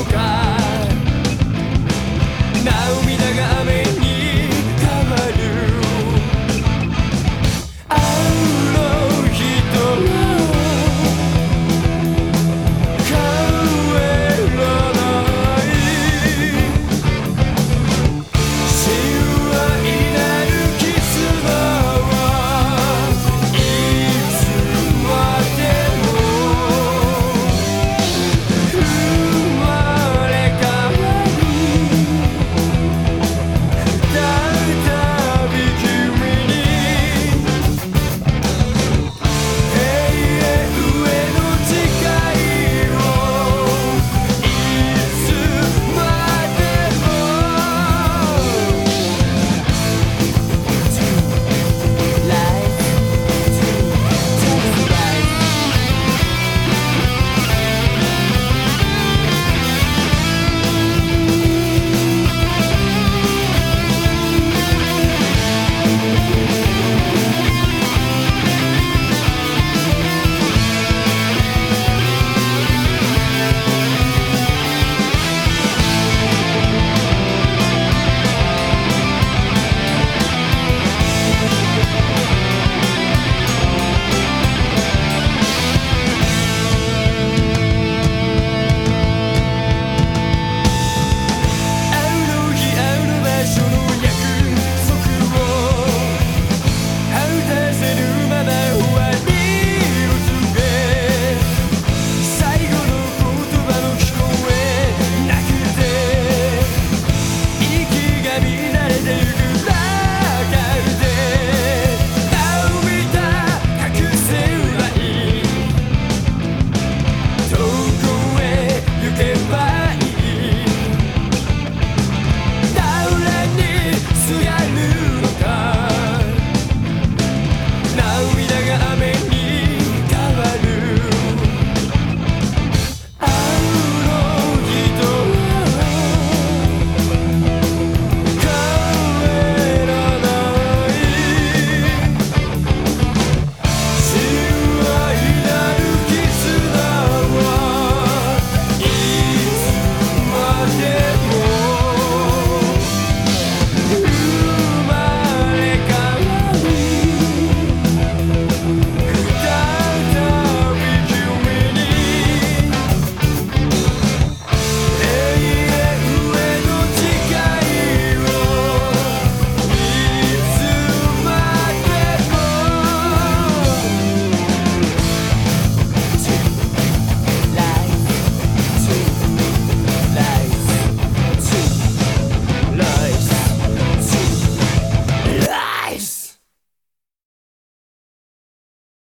lugar.